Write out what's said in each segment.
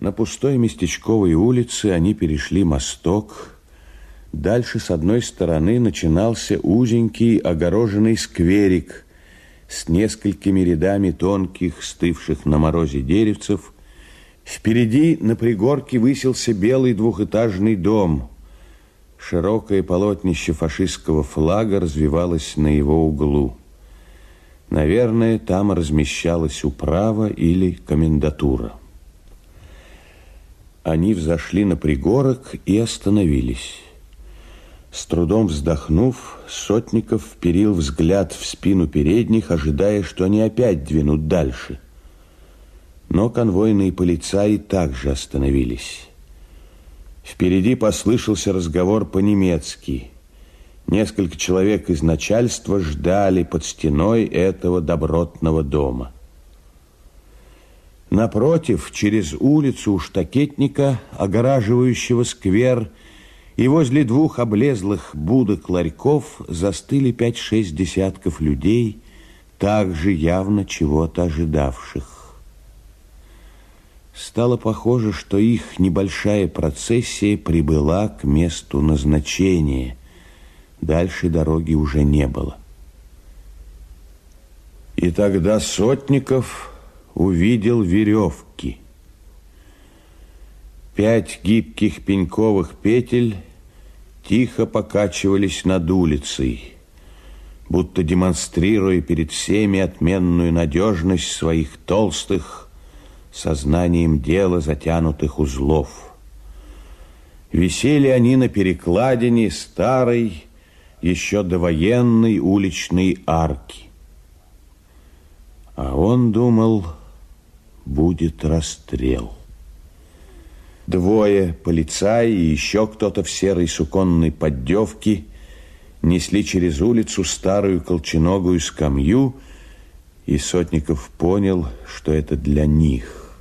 На пустой местечковой улице они перешли мосток. Дальше с одной стороны начинался узенький огороженный скверик с несколькими рядами тонких, стывших на морозе деревцев. Впереди на пригорке высился белый двухэтажный дом. Широкое полотнище фашистского флага развивалось на его углу. Наверное, там размещалась управа или комендатура. Они взошли на пригорок и остановились. С трудом вздохнув, Сотников вперил взгляд в спину передних, ожидая, что они опять двинут дальше. Но конвойные полицаи также остановились. Впереди послышался разговор по-немецки. Несколько человек из начальства ждали под стеной этого добротного дома. Напротив, через улицу у штакетника, огораживающего сквер, и возле двух облезлых будок ларьков застыли пять-шесть десятков людей, также явно чего-то ожидавших. Стало похоже, что их небольшая процессия прибыла к месту назначения. Дальше дороги уже не было. И тогда Сотников увидел веревки. Пять гибких пеньковых петель тихо покачивались над улицей, будто демонстрируя перед всеми отменную надежность своих толстых, сознанием дела затянутых узлов. Висели они на перекладине старой, еще довоенной уличной арки. А он думал будет расстрел. Двое, полицаи и еще кто-то в серой суконной поддевке, несли через улицу старую колченогую скамью, и Сотников понял, что это для них,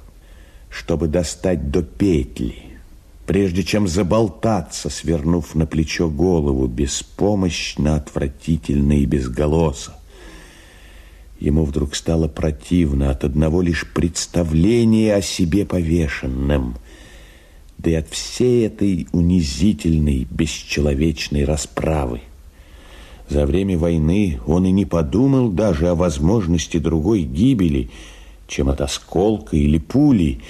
чтобы достать до петли, прежде чем заболтаться, свернув на плечо голову, беспомощно, отвратительно и безголосо. Ему вдруг стало противно от одного лишь представления о себе повешенным, да и от всей этой унизительной, бесчеловечной расправы. За время войны он и не подумал даже о возможности другой гибели, чем от осколка или пули,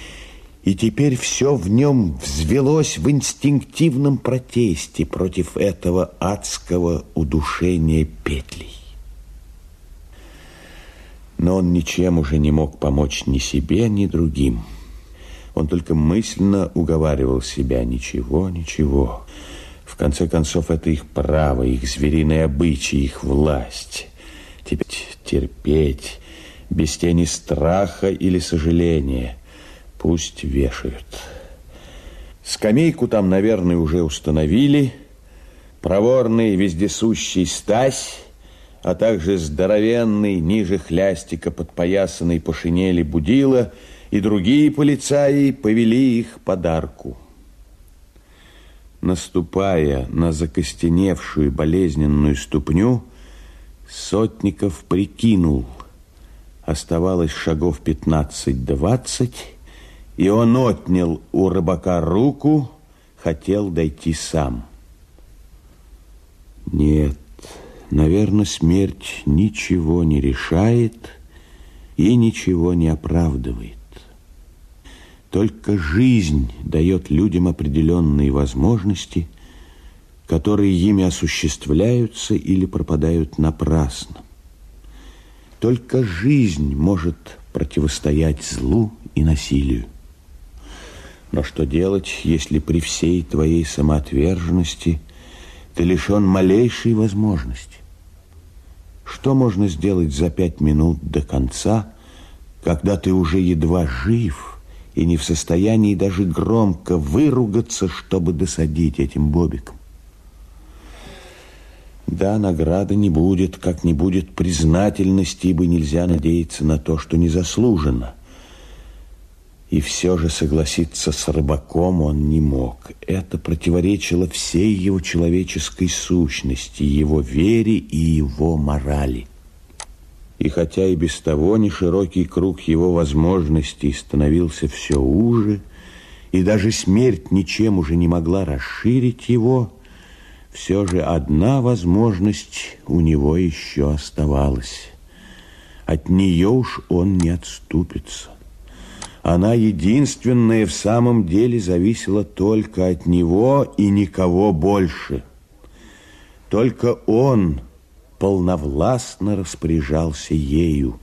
и теперь все в нем взвелось в инстинктивном протесте против этого адского удушения петлей но он ничем уже не мог помочь ни себе, ни другим. Он только мысленно уговаривал себя «ничего, ничего». В конце концов, это их право, их звериные обычаи, их власть. Теперь терпеть, без тени страха или сожаления. Пусть вешают. Скамейку там, наверное, уже установили. Проворный вездесущий Стась а также здоровенный, ниже хлястика, подпоясанный по шинели будила, и другие полицаи повели их подарку. Наступая на закостеневшую болезненную ступню, Сотников прикинул. Оставалось шагов пятнадцать-двадцать, и он отнял у рыбака руку, хотел дойти сам. Нет, Наверное, смерть ничего не решает и ничего не оправдывает. Только жизнь дает людям определенные возможности, которые ими осуществляются или пропадают напрасно. Только жизнь может противостоять злу и насилию. Но что делать, если при всей твоей самоотверженности ты лишен малейшей возможности? Что можно сделать за пять минут до конца, когда ты уже едва жив и не в состоянии даже громко выругаться, чтобы досадить этим бобикам? Да, награды не будет, как не будет признательности, ибо нельзя надеяться на то, что не заслужено. И все же согласиться с рыбаком он не мог. Это противоречило всей его человеческой сущности, его вере и его морали. И хотя и без того неширокий круг его возможностей становился все уже, и даже смерть ничем уже не могла расширить его, все же одна возможность у него еще оставалась. От нее уж он не отступится. Она единственная в самом деле зависела только от него и никого больше. Только он полновластно распоряжался ею,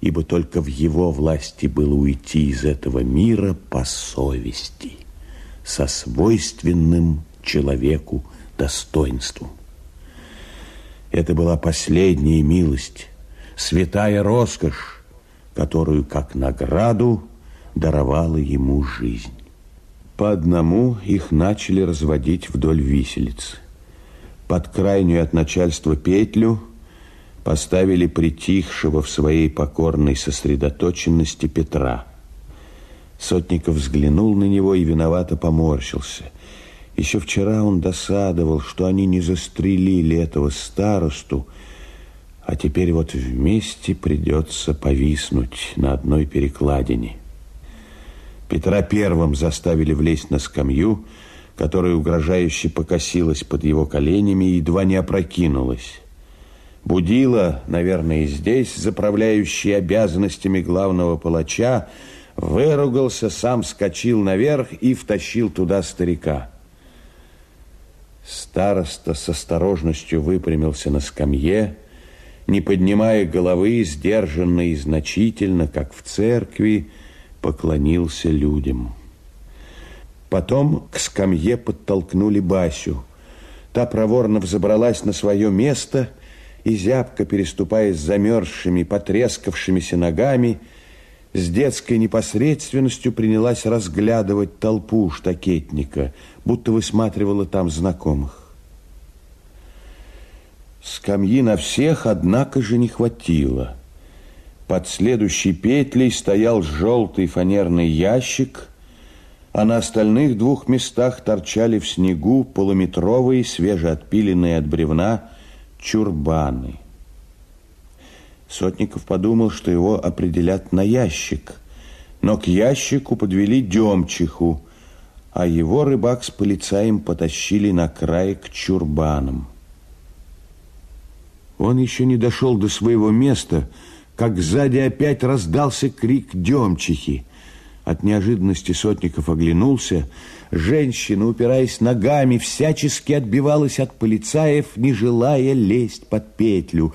ибо только в его власти было уйти из этого мира по совести, со свойственным человеку достоинством. Это была последняя милость, святая роскошь, которую, как награду, даровала ему жизнь. По одному их начали разводить вдоль виселицы. Под крайнюю от начальства петлю – поставили притихшего в своей покорной сосредоточенности Петра. Сотников взглянул на него и виновато поморщился. Еще вчера он досадовал, что они не застрелили этого старосту, а теперь вот вместе придется повиснуть на одной перекладине. Петра первым заставили влезть на скамью, которая угрожающе покосилась под его коленями и едва не опрокинулась. Будила, наверное, и здесь, заправляющий обязанностями главного палача, выругался, сам скочил наверх и втащил туда старика. Староста с осторожностью выпрямился на скамье, не поднимая головы, сдержанно и значительно, как в церкви, поклонился людям. Потом к скамье подтолкнули Басю. Та проворно взобралась на свое место – и зябко переступая с замерзшими, потрескавшимися ногами, с детской непосредственностью принялась разглядывать толпу штакетника, будто высматривала там знакомых. Скамьи на всех, однако же, не хватило. Под следующей петлей стоял желтый фанерный ящик, а на остальных двух местах торчали в снегу полуметровые, свежеотпиленные от бревна, чурбаны. Сотников подумал, что его определят на ящик, но к ящику подвели Демчиху, а его рыбак с полицаем потащили на край к чурбанам. Он еще не дошел до своего места, как сзади опять раздался крик Демчихи. От неожиданности Сотников оглянулся. Женщина, упираясь ногами, всячески отбивалась от полицаев, не желая лезть под петлю.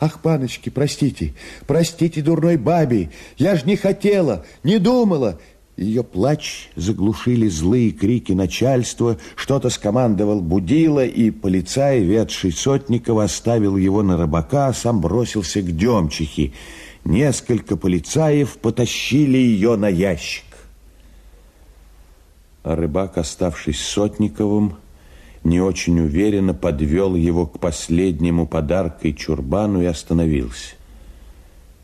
«Ах, паночки, простите, простите дурной бабе, я ж не хотела, не думала!» Ее плач заглушили злые крики начальства, что-то скомандовал Будила, и полицай, ведший Сотникова, оставил его на рыбака, а сам бросился к Демчихе. Несколько полицаев потащили ее на ящик. А рыбак, оставшись Сотниковым, не очень уверенно подвел его к последнему подаркой чурбану и остановился.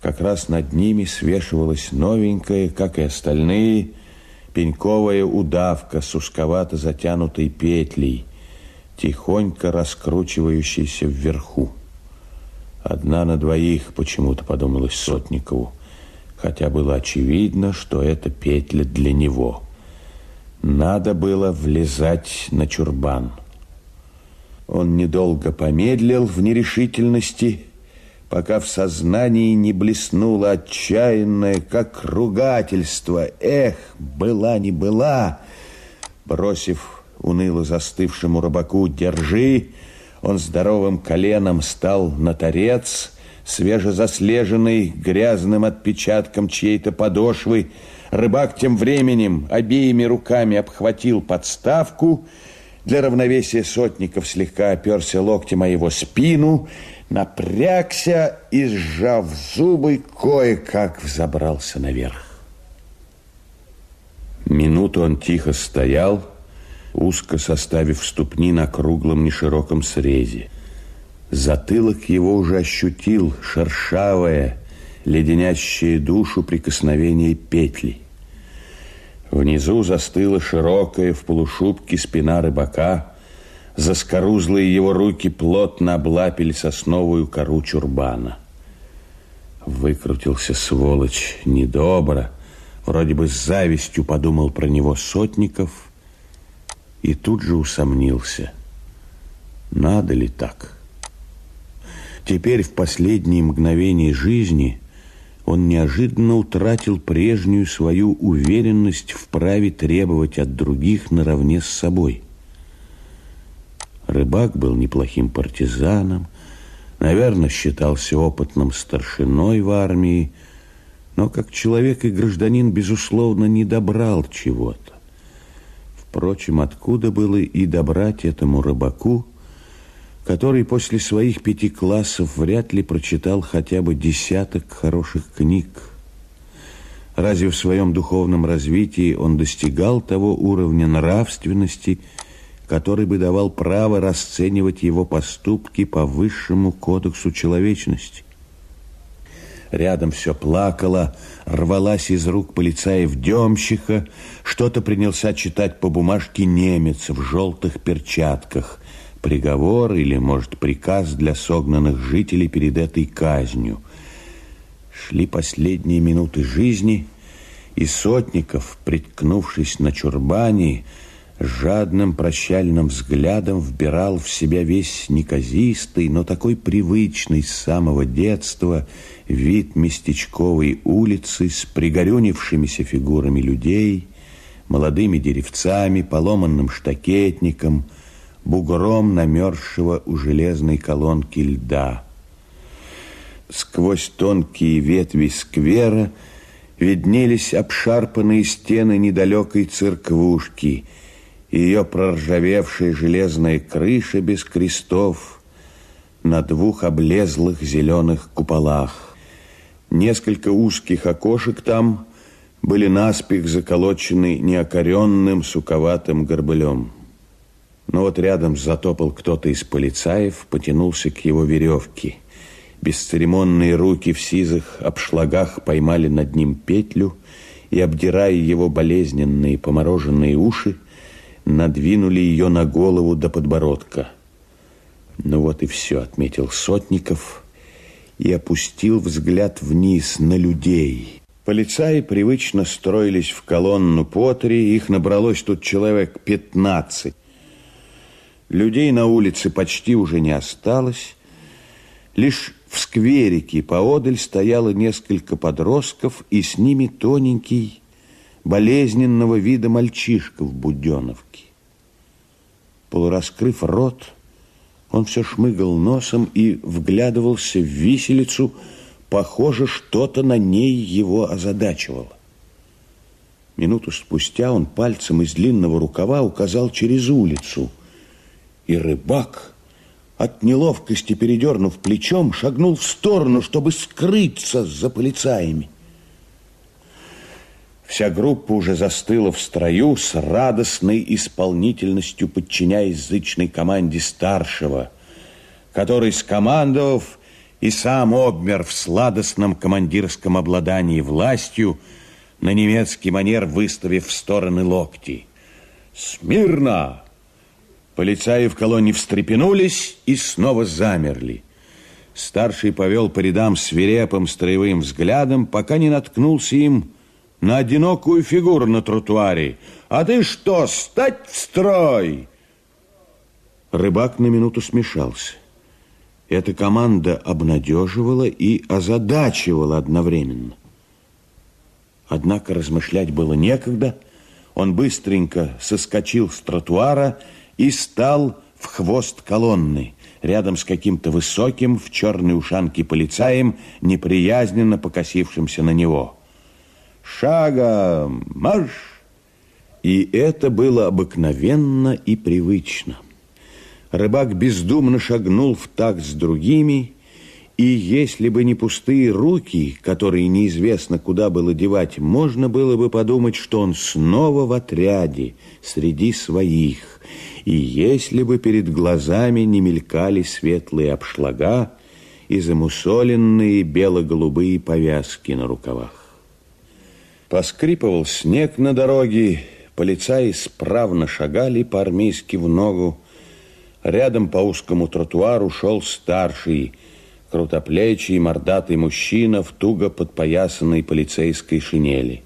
Как раз над ними свешивалась новенькая, как и остальные, пеньковая удавка с узковато затянутой петлей, тихонько раскручивающейся вверху. Одна на двоих почему-то подумалось Сотникову, хотя было очевидно, что это петля для него. Надо было влезать на чурбан. Он недолго помедлил в нерешительности, пока в сознании не блеснуло отчаянное, как ругательство. Эх, была не была! Бросив уныло застывшему рыбаку «держи», он здоровым коленом стал на торец, свежезаслеженный грязным отпечатком чьей-то подошвы. Рыбак тем временем обеими руками обхватил подставку. Для равновесия сотников слегка оперся локтем о его спину, напрягся и, сжав зубы, кое-как взобрался наверх. Минуту он тихо стоял, узко составив ступни на круглом нешироком срезе. Затылок его уже ощутил шершавое, леденящее душу прикосновение петли. Внизу застыла широкая в полушубке спина рыбака, заскорузлые его руки плотно облапили сосновую кору чурбана. Выкрутился сволочь недобро, Вроде бы с завистью подумал про него Сотников и тут же усомнился. Надо ли так? Теперь в последние мгновения жизни он неожиданно утратил прежнюю свою уверенность в праве требовать от других наравне с собой. Рыбак был неплохим партизаном, наверное, считался опытным старшиной в армии, но как человек и гражданин, безусловно, не добрал чего-то. Впрочем, откуда было и добрать этому рыбаку, который после своих пяти классов вряд ли прочитал хотя бы десяток хороших книг? Разве в своем духовном развитии он достигал того уровня нравственности, который бы давал право расценивать его поступки по высшему кодексу человечности? Рядом все плакало, рвалась из рук полицаев демщика, что-то принялся читать по бумажке немец в желтых перчатках. Приговор или, может, приказ для согнанных жителей перед этой казнью. Шли последние минуты жизни, и Сотников, приткнувшись на чурбане, жадным прощальным взглядом вбирал в себя весь неказистый, но такой привычный с самого детства вид местечковой улицы с пригорюнившимися фигурами людей, молодыми деревцами, поломанным штакетником, бугром намерзшего у железной колонки льда. Сквозь тонкие ветви сквера виднелись обшарпанные стены недалекой церквушки, ее проржавевшая железная крыша без крестов на двух облезлых зеленых куполах. Несколько узких окошек там были наспех заколочены неокоренным суковатым горбылем. Но вот рядом затопал кто-то из полицаев, потянулся к его веревке. Бесцеремонные руки в сизых обшлагах поймали над ним петлю и, обдирая его болезненные помороженные уши, надвинули ее на голову до подбородка. Ну вот и все, отметил Сотников и опустил взгляд вниз на людей. Полицаи привычно строились в колонну по три, их набралось тут человек пятнадцать. Людей на улице почти уже не осталось. Лишь в скверике поодаль стояло несколько подростков, и с ними тоненький, болезненного вида мальчишка в буденовке. Полураскрыв рот, он все шмыгал носом и вглядывался в виселицу, похоже, что-то на ней его озадачивало. Минуту спустя он пальцем из длинного рукава указал через улицу – и рыбак, от неловкости передернув плечом, шагнул в сторону, чтобы скрыться за полицаями. Вся группа уже застыла в строю с радостной исполнительностью, подчиняясь зычной команде старшего, который, скомандовав и сам обмер в сладостном командирском обладании властью, на немецкий манер выставив в стороны локти. «Смирно!» Полицаи в колонне встрепенулись и снова замерли. Старший повел по рядам свирепым строевым взглядом, пока не наткнулся им на одинокую фигуру на тротуаре. «А ты что, стать в строй?» Рыбак на минуту смешался. Эта команда обнадеживала и озадачивала одновременно. Однако размышлять было некогда. Он быстренько соскочил с тротуара и стал в хвост колонны, рядом с каким-то высоким в черной ушанке полицаем, неприязненно покосившимся на него. «Шагом! Марш!» И это было обыкновенно и привычно. Рыбак бездумно шагнул в такт с другими, и если бы не пустые руки, которые неизвестно куда было девать, можно было бы подумать, что он снова в отряде, среди своих и если бы перед глазами не мелькали светлые обшлага и замусоленные бело-голубые повязки на рукавах. Поскрипывал снег на дороге, полицаи справно шагали по-армейски в ногу. Рядом по узкому тротуару шел старший, крутоплечий, мордатый мужчина в туго подпоясанной полицейской шинели.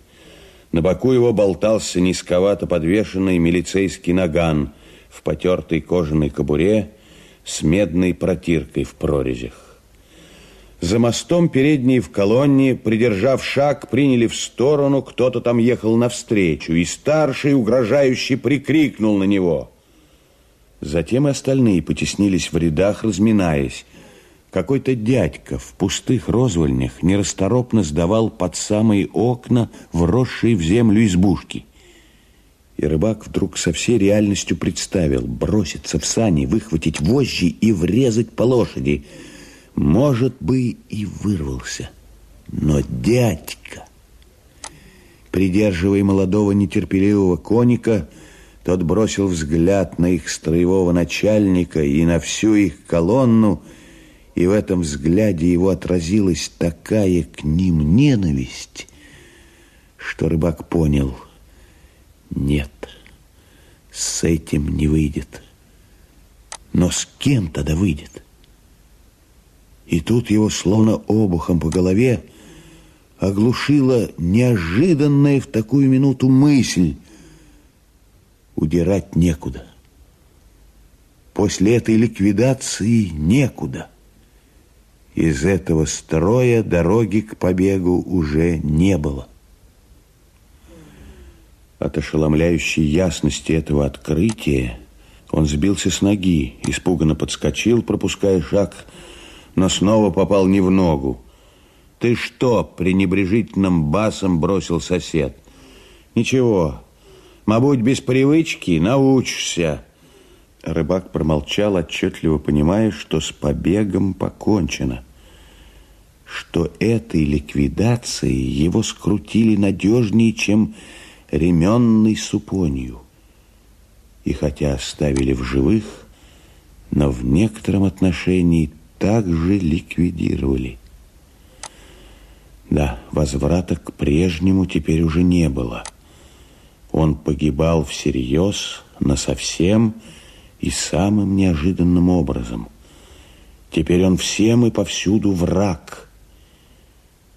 На боку его болтался низковато подвешенный милицейский наган в потертой кожаной кобуре с медной протиркой в прорезях. За мостом передние в колонне, придержав шаг, приняли в сторону, кто-то там ехал навстречу, и старший угрожающе прикрикнул на него. Затем и остальные потеснились в рядах, разминаясь. Какой-то дядька в пустых розвольнях нерасторопно сдавал под самые окна вросшие в землю избушки. И рыбак вдруг со всей реальностью представил броситься в сани, выхватить вожжи и врезать по лошади. Может бы и вырвался. Но дядька, придерживая молодого нетерпеливого коника, тот бросил взгляд на их строевого начальника и на всю их колонну, и в этом взгляде его отразилась такая к ним ненависть, что рыбак понял, нет, с этим не выйдет. Но с кем тогда выйдет? И тут его словно обухом по голове оглушила неожиданная в такую минуту мысль. Удирать некуда. После этой ликвидации некуда. Из этого строя дороги к побегу уже не было. От ошеломляющей ясности этого открытия он сбился с ноги, испуганно подскочил, пропуская шаг, но снова попал не в ногу. «Ты что?» – пренебрежительным басом бросил сосед. «Ничего, мабуть, без привычки научишься». Рыбак промолчал, отчетливо понимая, что с побегом покончено что этой ликвидацией его скрутили надежнее, чем ременной супонью. И хотя оставили в живых, но в некотором отношении также ликвидировали. Да, возврата к прежнему теперь уже не было. Он погибал всерьез, насовсем и самым неожиданным образом. Теперь он всем и повсюду враг –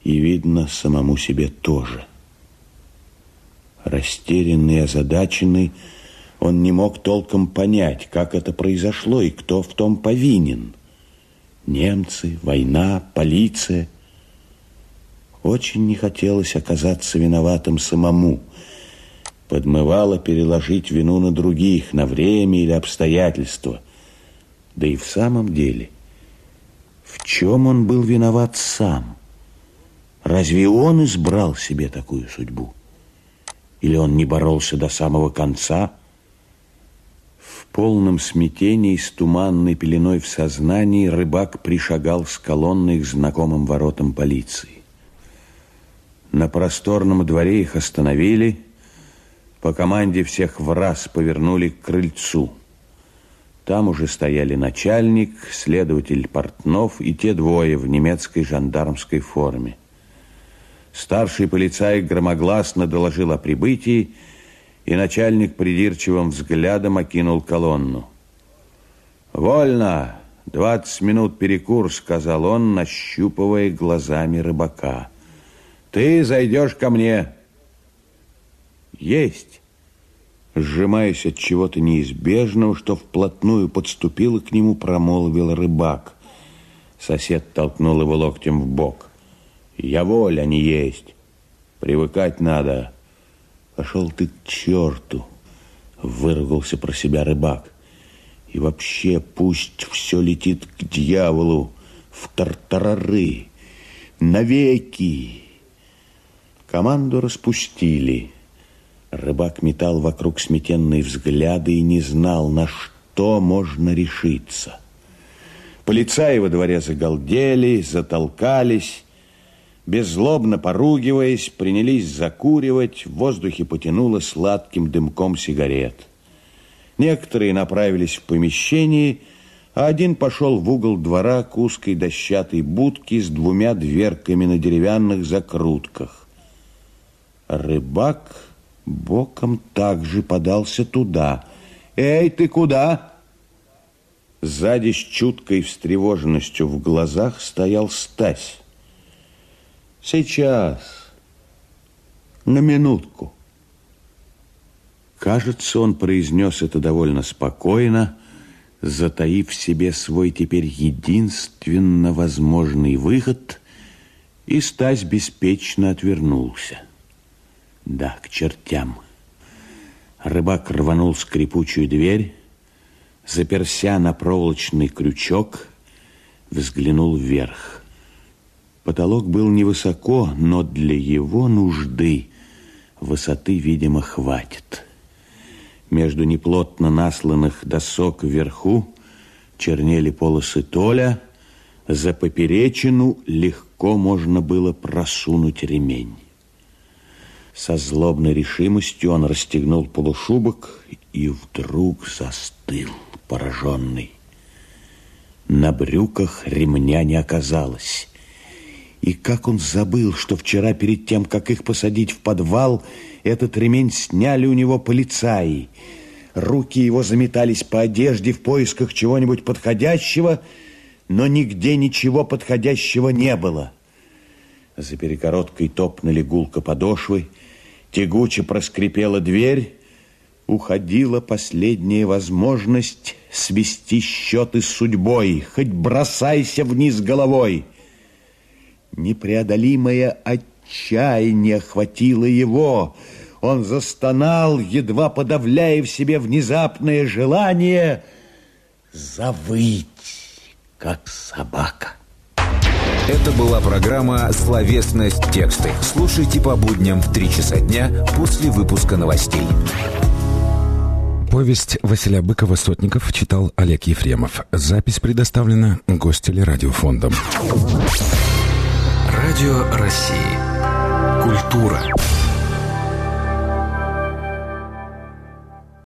и, видно, самому себе тоже. Растерянный и озадаченный, он не мог толком понять, как это произошло и кто в том повинен. Немцы, война, полиция. Очень не хотелось оказаться виноватым самому. Подмывало переложить вину на других, на время или обстоятельства. Да и в самом деле, в чем он был виноват сам – Разве он избрал себе такую судьбу? Или он не боролся до самого конца? Полном смятении, с туманной пеленой в сознании, рыбак пришагал с колонной к знакомым воротам полиции. На просторном дворе их остановили, по команде всех в раз повернули к крыльцу. Там уже стояли начальник, следователь Портнов и те двое в немецкой жандармской форме. Старший полицай громогласно доложил о прибытии, и начальник придирчивым взглядом окинул колонну. «Вольно! Двадцать минут перекур», — сказал он, нащупывая глазами рыбака. «Ты зайдешь ко мне». «Есть!» Сжимаясь от чего-то неизбежного, что вплотную подступило к нему, промолвил рыбак. Сосед толкнул его локтем в бок. Я воля не есть. Привыкать надо. Пошел ты к черту, выругался про себя рыбак. И вообще пусть все летит к дьяволу, в тартарары, навеки. Команду распустили. Рыбак метал вокруг сметенные взгляды и не знал, на что можно решиться. Полицаи во дворе загалдели, затолкались, Беззлобно поругиваясь, принялись закуривать, в воздухе потянуло сладким дымком сигарет. Некоторые направились в помещение, а один пошел в угол двора к узкой дощатой будке с двумя дверками на деревянных закрутках. Рыбак боком также подался туда. «Эй, ты куда?» Сзади с чуткой встревоженностью в глазах стоял Стась. Сейчас. на минутку. Кажется, он произнес это довольно спокойно, затаив в себе свой теперь единственно возможный выход, и Стась беспечно отвернулся. Да, к чертям. Рыбак рванул скрипучую дверь, заперся на проволочный крючок, взглянул вверх. Потолок был невысоко, но для его нужды высоты, видимо, хватит. Между неплотно насланных досок вверху чернели полосы толя, за поперечину легко можно было просунуть ремень. Со злобной решимостью он расстегнул полушубок и вдруг застыл, пораженный. На брюках ремня не оказалось. И как он забыл, что вчера перед тем, как их посадить в подвал, этот ремень сняли у него полицаи. Руки его заметались по одежде в поисках чего-нибудь подходящего, но нигде ничего подходящего не было. За перекороткой топнули гулко подошвы, тягуче проскрипела дверь, уходила последняя возможность свести счеты с судьбой, хоть бросайся вниз головой. Непреодолимое отчаяние охватило его. Он застонал, едва подавляя в себе внезапное желание завыть, как собака. Это была программа «Словесность тексты». Слушайте по будням в 3 часа дня после выпуска новостей. Повесть Василия Быкова «Сотников» читал Олег Ефремов. Запись предоставлена Гостелерадиофондом. Радио России. Культура.